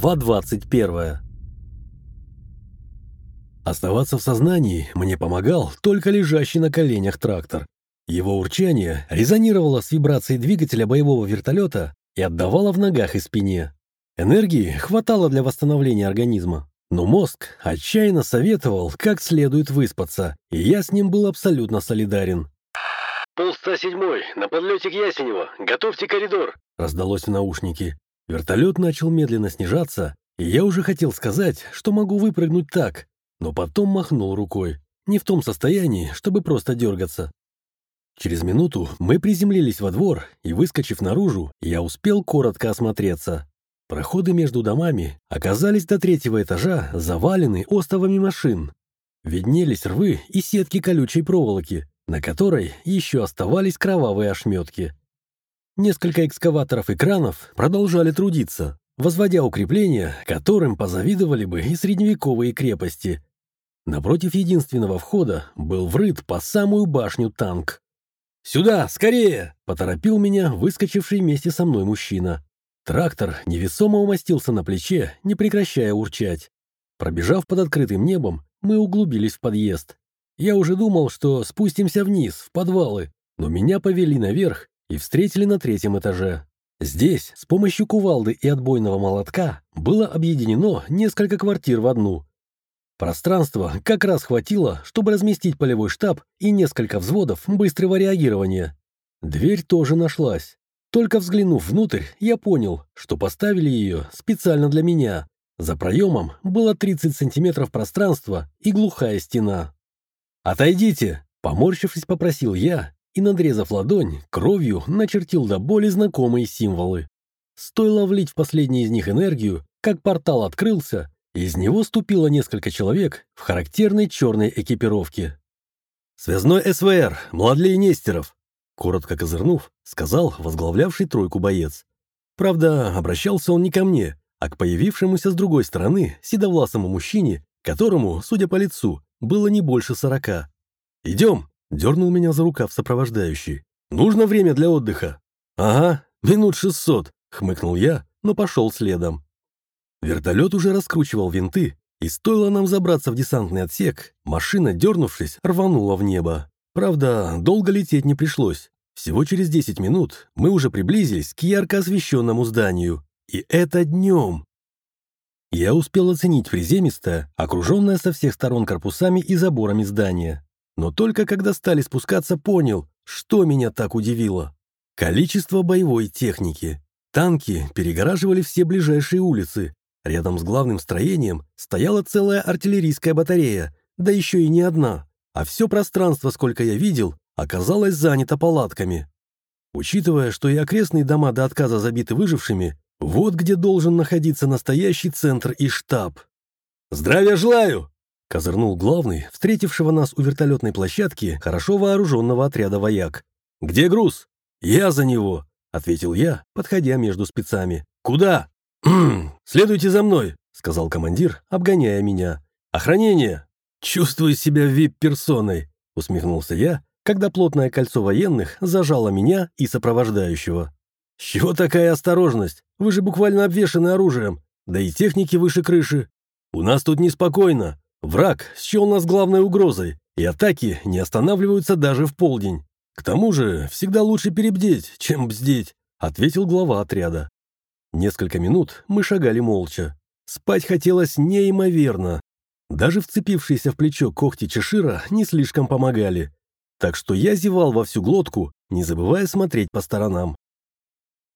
Глава 21 Оставаться в сознании мне помогал только лежащий на коленях трактор. Его урчание резонировало с вибрацией двигателя боевого вертолета и отдавало в ногах и спине. Энергии хватало для восстановления организма, но мозг отчаянно советовал, как следует выспаться, и я с ним был абсолютно солидарен. «Полста седьмой, на подлете к Ясенево, готовьте коридор!» раздалось в наушнике. Вертолет начал медленно снижаться, и я уже хотел сказать, что могу выпрыгнуть так, но потом махнул рукой. Не в том состоянии, чтобы просто дергаться. Через минуту мы приземлились во двор, и, выскочив наружу, я успел коротко осмотреться. Проходы между домами оказались до третьего этажа завалены остовами машин. Виднелись рвы и сетки колючей проволоки, на которой еще оставались кровавые ошметки. Несколько экскаваторов и кранов продолжали трудиться, возводя укрепления, которым позавидовали бы и средневековые крепости. Напротив единственного входа был врыт по самую башню танк. «Сюда, скорее!» — поторопил меня выскочивший вместе со мной мужчина. Трактор невесомо умостился на плече, не прекращая урчать. Пробежав под открытым небом, мы углубились в подъезд. Я уже думал, что спустимся вниз, в подвалы, но меня повели наверх и встретили на третьем этаже. Здесь с помощью кувалды и отбойного молотка было объединено несколько квартир в одну. Пространства как раз хватило, чтобы разместить полевой штаб и несколько взводов быстрого реагирования. Дверь тоже нашлась. Только взглянув внутрь, я понял, что поставили ее специально для меня. За проемом было 30 сантиметров пространства и глухая стена. «Отойдите!» — поморщившись, попросил я и, надрезав ладонь, кровью начертил до боли знакомые символы. Стоило влить в последний из них энергию, как портал открылся, из него ступило несколько человек в характерной черной экипировке. «Связной СВР, Младлей Нестеров!» Коротко козырнув, сказал возглавлявший тройку боец. Правда, обращался он не ко мне, а к появившемуся с другой стороны седовласому мужчине, которому, судя по лицу, было не больше сорока. «Идем!» — дернул меня за рукав сопровождающий. «Нужно время для отдыха». «Ага, минут шестьсот», — хмыкнул я, но пошел следом. Вертолет уже раскручивал винты, и стоило нам забраться в десантный отсек, машина, дернувшись, рванула в небо. Правда, долго лететь не пришлось. Всего через 10 минут мы уже приблизились к ярко освещенному зданию. И это днем. Я успел оценить приземистое, окруженное со всех сторон корпусами и заборами здания. Но только когда стали спускаться, понял, что меня так удивило. Количество боевой техники. Танки перегораживали все ближайшие улицы. Рядом с главным строением стояла целая артиллерийская батарея, да еще и не одна а все пространство, сколько я видел, оказалось занято палатками. Учитывая, что и окрестные дома до отказа забиты выжившими, вот где должен находиться настоящий центр и штаб. «Здравия желаю!» — козырнул главный, встретившего нас у вертолетной площадки хорошо вооруженного отряда вояк. «Где груз?» «Я за него», — ответил я, подходя между спецами. «Куда?» «Следуйте за мной», — сказал командир, обгоняя меня. «Охранение! «Чувствую себя вип-персоной», — усмехнулся я, когда плотное кольцо военных зажало меня и сопровождающего. «С чего такая осторожность? Вы же буквально обвешаны оружием, да и техники выше крыши. У нас тут неспокойно. Враг счел нас главной угрозой, и атаки не останавливаются даже в полдень. К тому же всегда лучше перебдеть, чем бздеть», — ответил глава отряда. Несколько минут мы шагали молча. Спать хотелось неимоверно, даже вцепившиеся в плечо когти Чешира не слишком помогали. Так что я зевал во всю глотку, не забывая смотреть по сторонам.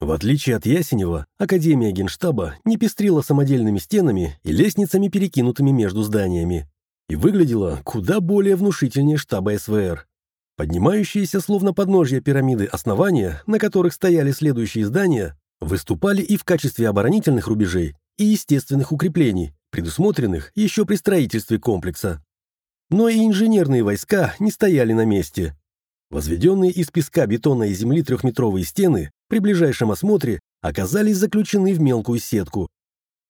В отличие от Ясенева, Академия Генштаба не пестрила самодельными стенами и лестницами, перекинутыми между зданиями, и выглядела куда более внушительнее штаба СВР. Поднимающиеся словно подножья пирамиды основания, на которых стояли следующие здания, выступали и в качестве оборонительных рубежей, и естественных укреплений, предусмотренных еще при строительстве комплекса. Но и инженерные войска не стояли на месте. Возведенные из песка, бетона и земли трехметровые стены при ближайшем осмотре оказались заключены в мелкую сетку.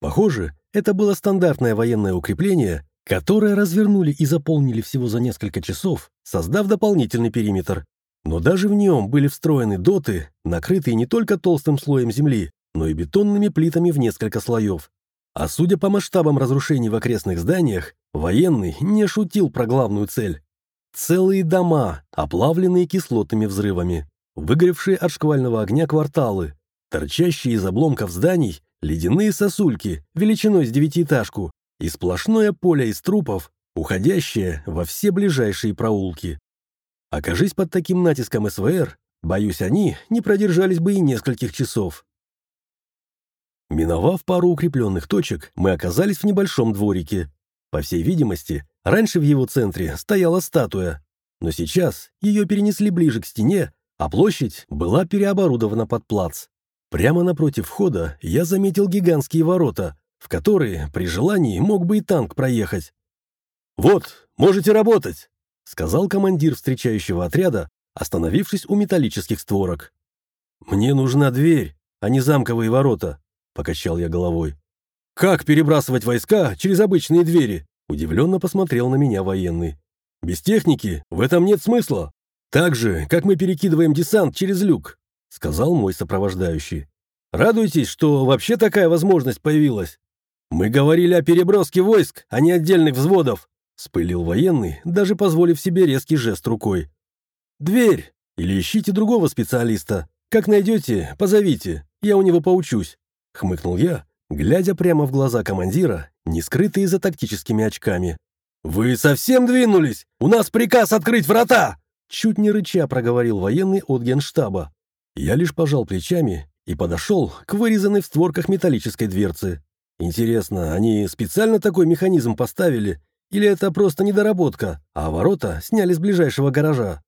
Похоже, это было стандартное военное укрепление, которое развернули и заполнили всего за несколько часов, создав дополнительный периметр. Но даже в нем были встроены доты, накрытые не только толстым слоем земли, но и бетонными плитами в несколько слоев. А судя по масштабам разрушений в окрестных зданиях, военный не шутил про главную цель. Целые дома, оплавленные кислотными взрывами, выгоревшие от шквального огня кварталы, торчащие из обломков зданий ледяные сосульки величиной с девятиэтажку и сплошное поле из трупов, уходящее во все ближайшие проулки. Окажись под таким натиском СВР, боюсь, они не продержались бы и нескольких часов. Миновав пару укрепленных точек, мы оказались в небольшом дворике. По всей видимости, раньше в его центре стояла статуя, но сейчас ее перенесли ближе к стене, а площадь была переоборудована под плац. Прямо напротив входа я заметил гигантские ворота, в которые при желании мог бы и танк проехать. «Вот, можете работать!» — сказал командир встречающего отряда, остановившись у металлических створок. «Мне нужна дверь, а не замковые ворота», — покачал я головой. «Как перебрасывать войска через обычные двери?» — удивленно посмотрел на меня военный. «Без техники в этом нет смысла. Так же, как мы перекидываем десант через люк», — сказал мой сопровождающий. «Радуйтесь, что вообще такая возможность появилась. Мы говорили о переброске войск, а не отдельных взводов», — спылил военный, даже позволив себе резкий жест рукой. «Дверь! Или ищите другого специалиста. Как найдете, позовите, я у него поучусь». — хмыкнул я, глядя прямо в глаза командира, не скрытые за тактическими очками. «Вы совсем двинулись? У нас приказ открыть врата!» Чуть не рыча проговорил военный от генштаба. Я лишь пожал плечами и подошел к вырезанной в створках металлической дверцы. Интересно, они специально такой механизм поставили, или это просто недоработка, а ворота сняли с ближайшего гаража?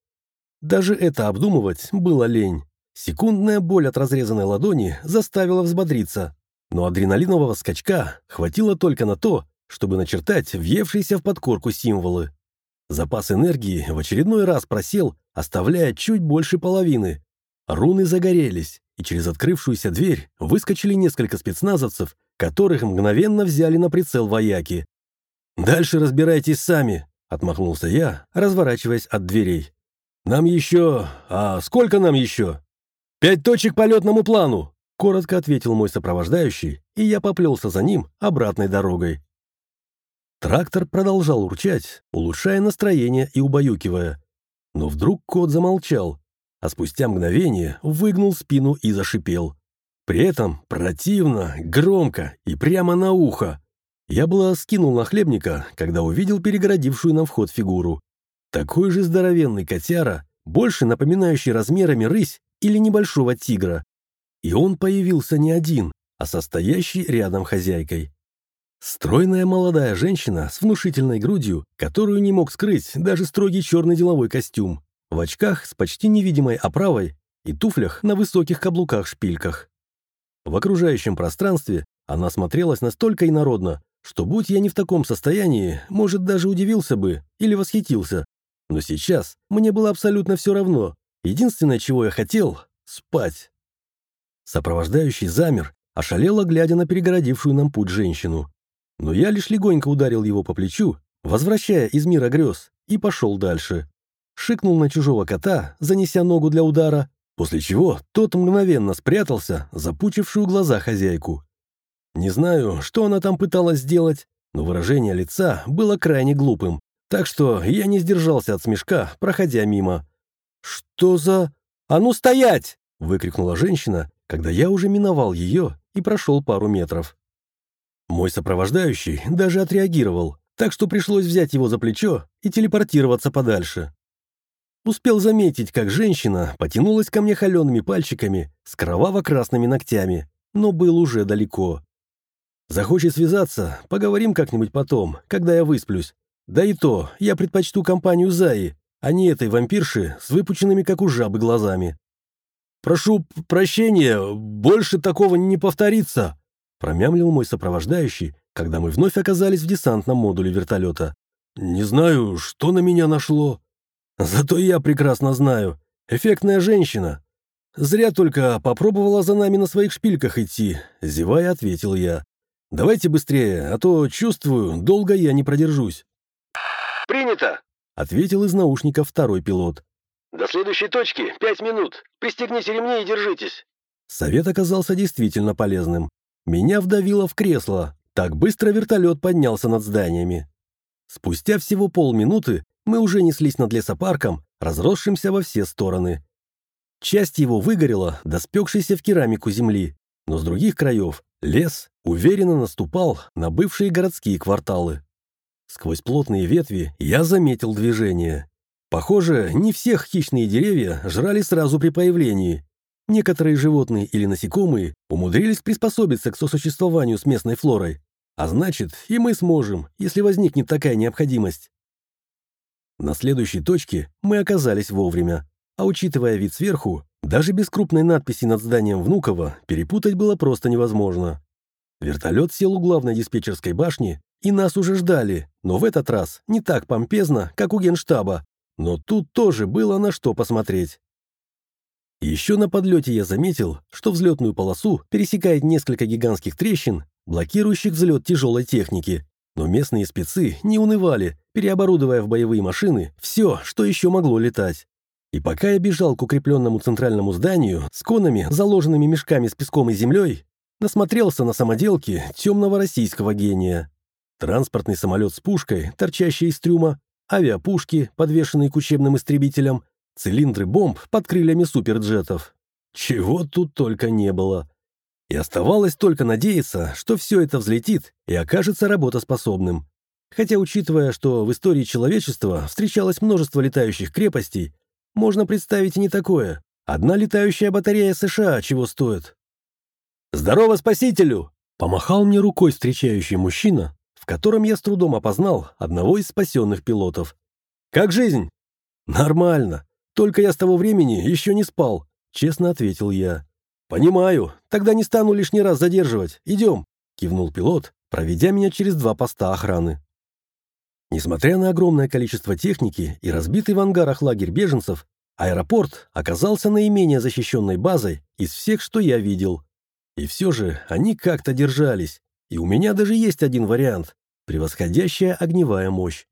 Даже это обдумывать было лень. Секундная боль от разрезанной ладони заставила взбодриться, но адреналинового скачка хватило только на то, чтобы начертать въевшиеся в подкорку символы. Запас энергии в очередной раз просел, оставляя чуть больше половины. Руны загорелись, и через открывшуюся дверь выскочили несколько спецназовцев, которых мгновенно взяли на прицел вояки. «Дальше разбирайтесь сами», — отмахнулся я, разворачиваясь от дверей. «Нам еще... А сколько нам еще?» «Пять точек по летному плану!» — коротко ответил мой сопровождающий, и я поплелся за ним обратной дорогой. Трактор продолжал урчать, улучшая настроение и убаюкивая. Но вдруг кот замолчал, а спустя мгновение выгнул спину и зашипел. При этом противно, громко и прямо на ухо. Я было скинул на хлебника, когда увидел перегородившую нам вход фигуру. Такой же здоровенный котяра, больше напоминающий размерами рысь, или небольшого тигра. И он появился не один, а состоящий рядом хозяйкой. Стройная молодая женщина с внушительной грудью, которую не мог скрыть даже строгий черный деловой костюм, в очках с почти невидимой оправой и туфлях на высоких каблуках-шпильках. В окружающем пространстве она смотрелась настолько инородно, что будь я не в таком состоянии, может, даже удивился бы или восхитился. Но сейчас мне было абсолютно все равно, Единственное, чего я хотел — спать. Сопровождающий замер, ошалело глядя на перегородившую нам путь женщину. Но я лишь легонько ударил его по плечу, возвращая из мира грез, и пошел дальше. Шикнул на чужого кота, занеся ногу для удара, после чего тот мгновенно спрятался, запучившую глаза хозяйку. Не знаю, что она там пыталась сделать, но выражение лица было крайне глупым, так что я не сдержался от смешка, проходя мимо. «Что за...» «А ну стоять!» — выкрикнула женщина, когда я уже миновал ее и прошел пару метров. Мой сопровождающий даже отреагировал, так что пришлось взять его за плечо и телепортироваться подальше. Успел заметить, как женщина потянулась ко мне холеными пальчиками с кроваво-красными ногтями, но был уже далеко. Захочет связаться, поговорим как-нибудь потом, когда я высплюсь. Да и то, я предпочту компанию Заи, а не этой вампирши с выпученными, как у жабы, глазами. «Прошу прощения, больше такого не повторится», промямлил мой сопровождающий, когда мы вновь оказались в десантном модуле вертолета. «Не знаю, что на меня нашло. Зато я прекрасно знаю. Эффектная женщина. Зря только попробовала за нами на своих шпильках идти», зевая ответил я. «Давайте быстрее, а то, чувствую, долго я не продержусь». «Принято!» — ответил из наушника второй пилот. «До следующей точки пять минут. Пристегните ремни и держитесь». Совет оказался действительно полезным. Меня вдавило в кресло, Так быстро вертолет поднялся над зданиями. Спустя всего полминуты мы уже неслись над лесопарком, разросшимся во все стороны. Часть его выгорела, доспекшейся в керамику земли, но с других краев лес уверенно наступал на бывшие городские кварталы. Сквозь плотные ветви я заметил движение. Похоже, не всех хищные деревья жрали сразу при появлении. Некоторые животные или насекомые умудрились приспособиться к сосуществованию с местной флорой. А значит, и мы сможем, если возникнет такая необходимость. На следующей точке мы оказались вовремя. А учитывая вид сверху, даже без крупной надписи над зданием Внуково перепутать было просто невозможно. Вертолет сел у главной диспетчерской башни, и нас уже ждали, но в этот раз не так помпезно, как у генштаба. Но тут тоже было на что посмотреть. Еще на подлете я заметил, что взлетную полосу пересекает несколько гигантских трещин, блокирующих взлет тяжелой техники. Но местные спецы не унывали, переоборудуя в боевые машины все, что еще могло летать. И пока я бежал к укрепленному центральному зданию с конами, заложенными мешками с песком и землей, насмотрелся на самоделки темного российского гения. Транспортный самолет с пушкой, торчащей из трюма, авиапушки, подвешенные к учебным истребителям, цилиндры бомб под крыльями суперджетов. Чего тут только не было. И оставалось только надеяться, что все это взлетит и окажется работоспособным. Хотя, учитывая, что в истории человечества встречалось множество летающих крепостей, можно представить и не такое. Одна летающая батарея США чего стоит. «Здорово, спасителю!» Помахал мне рукой встречающий мужчина, в котором я с трудом опознал одного из спасенных пилотов. «Как жизнь?» «Нормально. Только я с того времени еще не спал», — честно ответил я. «Понимаю. Тогда не стану лишний раз задерживать. Идем», — кивнул пилот, проведя меня через два поста охраны. Несмотря на огромное количество техники и разбитый в ангарах лагерь беженцев, аэропорт оказался наименее защищенной базой из всех, что я видел. И все же они как-то держались, и у меня даже есть один вариант – превосходящая огневая мощь.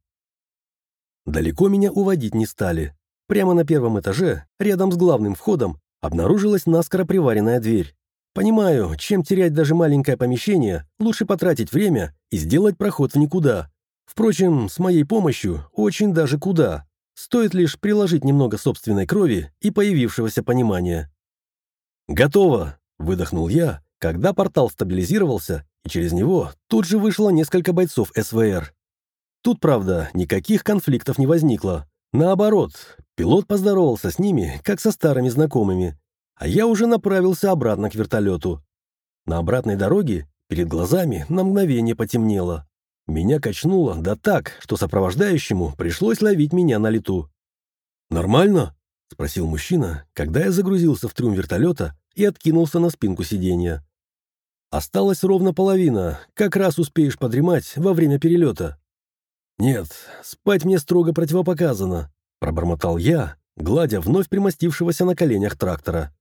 Далеко меня уводить не стали. Прямо на первом этаже, рядом с главным входом, обнаружилась наскоро приваренная дверь. Понимаю, чем терять даже маленькое помещение, лучше потратить время и сделать проход в никуда, Впрочем, с моей помощью очень даже куда. Стоит лишь приложить немного собственной крови и появившегося понимания. «Готово!» — выдохнул я, когда портал стабилизировался, и через него тут же вышло несколько бойцов СВР. Тут, правда, никаких конфликтов не возникло. Наоборот, пилот поздоровался с ними, как со старыми знакомыми, а я уже направился обратно к вертолету. На обратной дороге перед глазами на мгновение потемнело. Меня качнуло, да так, что сопровождающему пришлось ловить меня на лету. «Нормально?» — спросил мужчина, когда я загрузился в трюм вертолета и откинулся на спинку сиденья. «Осталась ровно половина, как раз успеешь подремать во время перелета». «Нет, спать мне строго противопоказано», — пробормотал я, гладя вновь примостившегося на коленях трактора.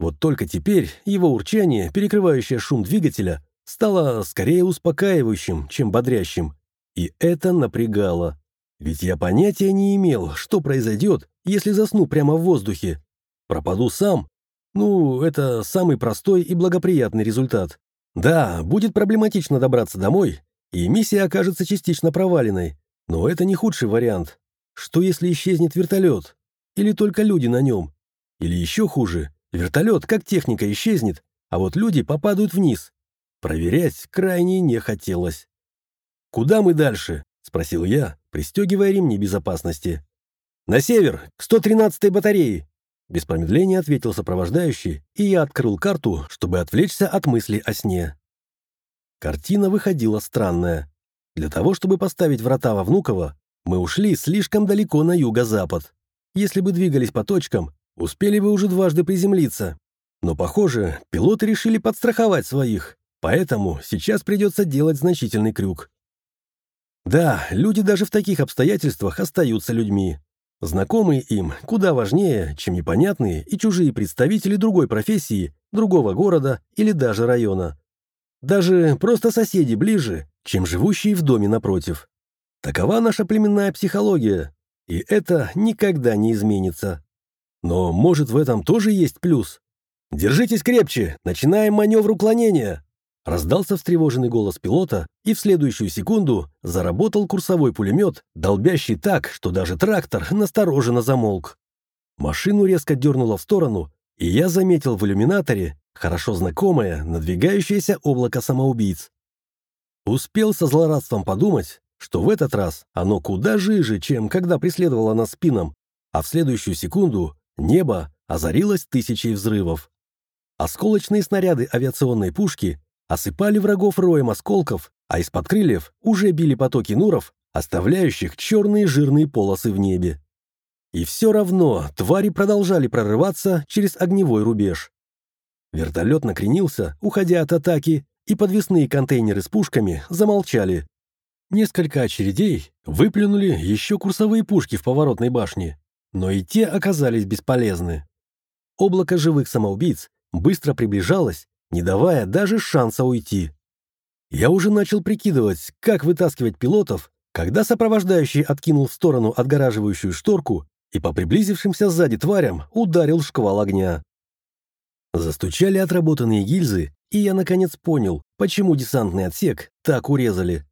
Вот только теперь его урчание, перекрывающее шум двигателя, стало скорее успокаивающим, чем бодрящим. И это напрягало. Ведь я понятия не имел, что произойдет, если засну прямо в воздухе. Пропаду сам. Ну, это самый простой и благоприятный результат. Да, будет проблематично добраться домой, и миссия окажется частично проваленной. Но это не худший вариант. Что если исчезнет вертолет? Или только люди на нем? Или еще хуже, вертолет как техника исчезнет, а вот люди попадают вниз, Проверять крайне не хотелось. «Куда мы дальше?» — спросил я, пристегивая ремни безопасности. «На север, к 113-й батарее!» Без промедления ответил сопровождающий, и я открыл карту, чтобы отвлечься от мысли о сне. Картина выходила странная. Для того, чтобы поставить врата во Внуково, мы ушли слишком далеко на юго-запад. Если бы двигались по точкам, успели бы уже дважды приземлиться. Но, похоже, пилоты решили подстраховать своих Поэтому сейчас придется делать значительный крюк. Да, люди даже в таких обстоятельствах остаются людьми. Знакомые им куда важнее, чем непонятные и чужие представители другой профессии, другого города или даже района. Даже просто соседи ближе, чем живущие в доме напротив. Такова наша племенная психология, и это никогда не изменится. Но может в этом тоже есть плюс? Держитесь крепче, начинаем маневр уклонения. Раздался встревоженный голос пилота, и в следующую секунду заработал курсовой пулемет, долбящий так, что даже трактор настороженно замолк. Машину резко дернуло в сторону, и я заметил в иллюминаторе хорошо знакомое надвигающееся облако самоубийц. Успел со злорадством подумать, что в этот раз оно куда жиже, чем когда преследовало нас спином, а в следующую секунду небо озарилось тысячей взрывов. Осколочные снаряды авиационной пушки осыпали врагов роем осколков, а из-под крыльев уже били потоки нуров, оставляющих черные жирные полосы в небе. И все равно твари продолжали прорываться через огневой рубеж. Вертолет накренился, уходя от атаки, и подвесные контейнеры с пушками замолчали. Несколько очередей выплюнули еще курсовые пушки в поворотной башне, но и те оказались бесполезны. Облако живых самоубийц быстро приближалось не давая даже шанса уйти. Я уже начал прикидывать, как вытаскивать пилотов, когда сопровождающий откинул в сторону отгораживающую шторку и по приблизившимся сзади тварям ударил шквал огня. Застучали отработанные гильзы, и я наконец понял, почему десантный отсек так урезали.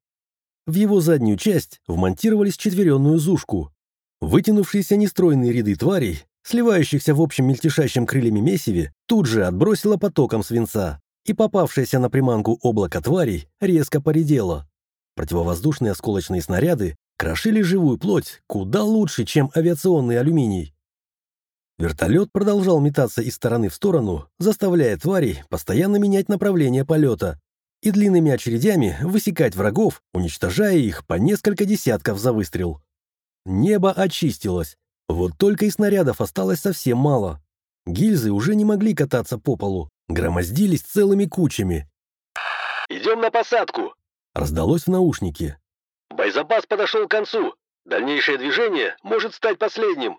В его заднюю часть вмонтировали четверенную зушку. Вытянувшиеся нестройные ряды тварей сливающихся в общем мельтешащем крыльями месиве, тут же отбросило потоком свинца, и попавшееся на приманку облако тварей резко поредело. Противовоздушные осколочные снаряды крошили живую плоть куда лучше, чем авиационный алюминий. Вертолет продолжал метаться из стороны в сторону, заставляя тварей постоянно менять направление полета и длинными очередями высекать врагов, уничтожая их по несколько десятков за выстрел. Небо очистилось, вот только и снарядов осталось совсем мало. Гильзы уже не могли кататься по полу, громоздились целыми кучами. «Идем на посадку!» Раздалось в наушнике. «Боезапас подошел к концу. Дальнейшее движение может стать последним».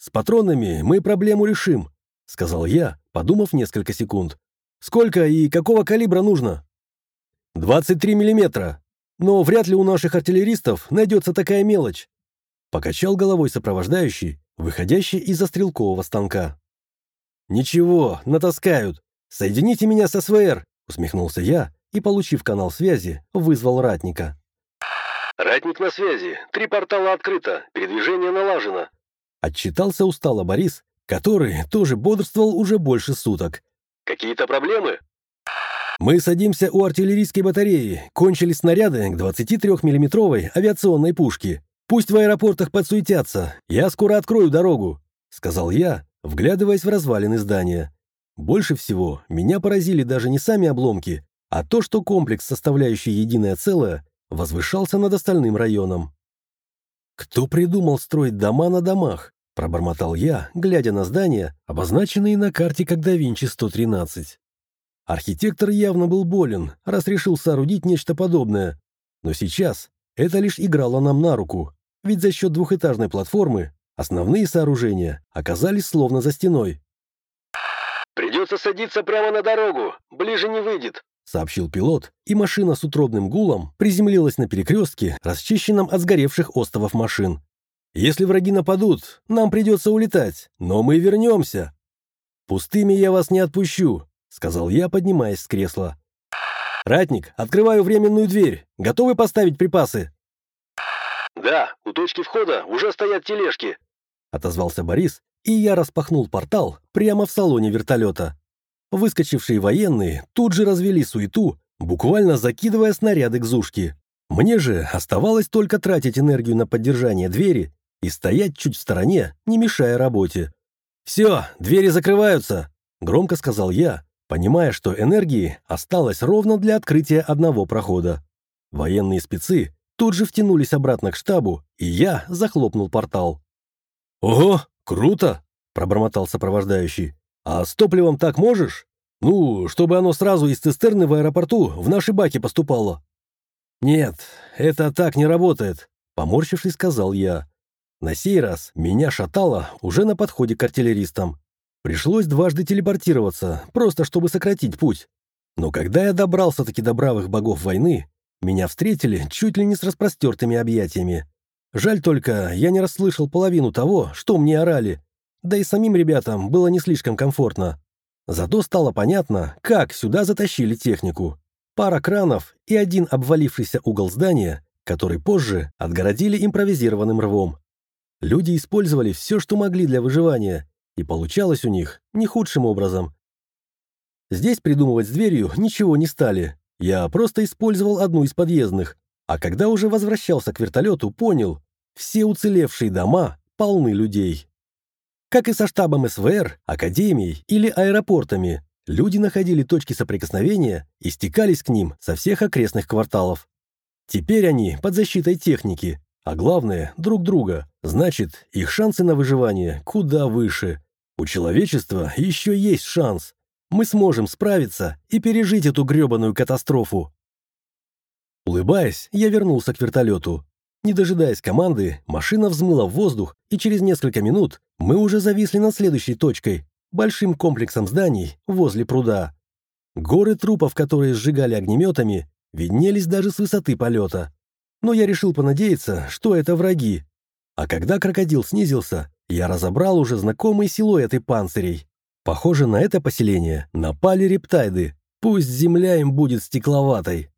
«С патронами мы проблему решим», — сказал я, подумав несколько секунд. «Сколько и какого калибра нужно?» «23 миллиметра. Но вряд ли у наших артиллеристов найдется такая мелочь. Покачал головой сопровождающий, выходящий из-за стрелкового станка. «Ничего, натаскают. Соедините меня с СВР», усмехнулся я и, получив канал связи, вызвал ратника. «Ратник на связи. Три портала открыто. Передвижение налажено». Отчитался устало Борис, который тоже бодрствовал уже больше суток. «Какие-то проблемы?» «Мы садимся у артиллерийской батареи. Кончились снаряды к 23-миллиметровой авиационной пушке. Пусть в аэропортах подсуетятся, я скоро открою дорогу», — сказал я, вглядываясь в развалины здания. Больше всего меня поразили даже не сами обломки, а то, что комплекс, составляющий единое целое, возвышался над остальным районом. «Кто придумал строить дома на домах?» — пробормотал я, глядя на здания, обозначенные на карте как да Винчи 113. Архитектор явно был болен, раз решил соорудить нечто подобное. Но сейчас это лишь играло нам на руку. Ведь за счет двухэтажной платформы основные сооружения оказались словно за стеной. «Придется садиться прямо на дорогу, ближе не выйдет», сообщил пилот, и машина с утробным гулом приземлилась на перекрестке, расчищенном от сгоревших остовов машин. «Если враги нападут, нам придется улетать, но мы вернемся». «Пустыми я вас не отпущу», — сказал я, поднимаясь с кресла. «Ратник, открываю временную дверь. Готовы поставить припасы?» «Да, у точки входа уже стоят тележки», — отозвался Борис, и я распахнул портал прямо в салоне вертолета. Выскочившие военные тут же развели суету, буквально закидывая снаряды к зушке. Мне же оставалось только тратить энергию на поддержание двери и стоять чуть в стороне, не мешая работе. «Все, двери закрываются», — громко сказал я, понимая, что энергии осталось ровно для открытия одного прохода. Военные спецы тут же втянулись обратно к штабу, и я захлопнул портал. «Ого, круто!» — пробормотал сопровождающий. «А с топливом так можешь? Ну, чтобы оно сразу из цистерны в аэропорту в наши баки поступало». «Нет, это так не работает», — поморщившись, сказал я. На сей раз меня шатало уже на подходе к артиллеристам. Пришлось дважды телепортироваться, просто чтобы сократить путь. Но когда я добрался-таки до бравых богов войны, меня встретили чуть ли не с распростертыми объятиями. Жаль только, я не расслышал половину того, что мне орали. Да и самим ребятам было не слишком комфортно. Зато стало понятно, как сюда затащили технику. Пара кранов и один обвалившийся угол здания, который позже отгородили импровизированным рвом. Люди использовали все, что могли для выживания, и получалось у них не худшим образом. Здесь придумывать с дверью ничего не стали. Я просто использовал одну из подъездных, а когда уже возвращался к вертолету, понял, все уцелевшие дома полны людей. Как и со штабом СВР, академией или аэропортами, люди находили точки соприкосновения и стекались к ним со всех окрестных кварталов. Теперь они под защитой техники, а главное, друг друга. Значит, их шансы на выживание куда выше. У человечества еще есть шанс. Мы сможем справиться и пережить эту гребаную катастрофу. Улыбаясь, я вернулся к вертолету. Не дожидаясь команды, машина взмыла в воздух, и через несколько минут мы уже зависли над следующей точкой – большим комплексом зданий возле пруда. Горы трупов, которые сжигали огнеметами, виднелись даже с высоты полета но я решил понадеяться, что это враги. А когда крокодил снизился, я разобрал уже знакомые силуэты панцирей. Похоже, на это поселение напали рептайды. Пусть земля им будет стекловатой.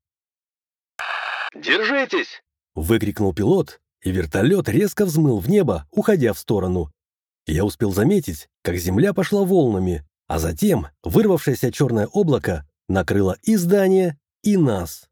«Держитесь!» — выкрикнул пилот, и вертолет резко взмыл в небо, уходя в сторону. Я успел заметить, как земля пошла волнами, а затем вырвавшееся черное облако накрыло и здание, и нас.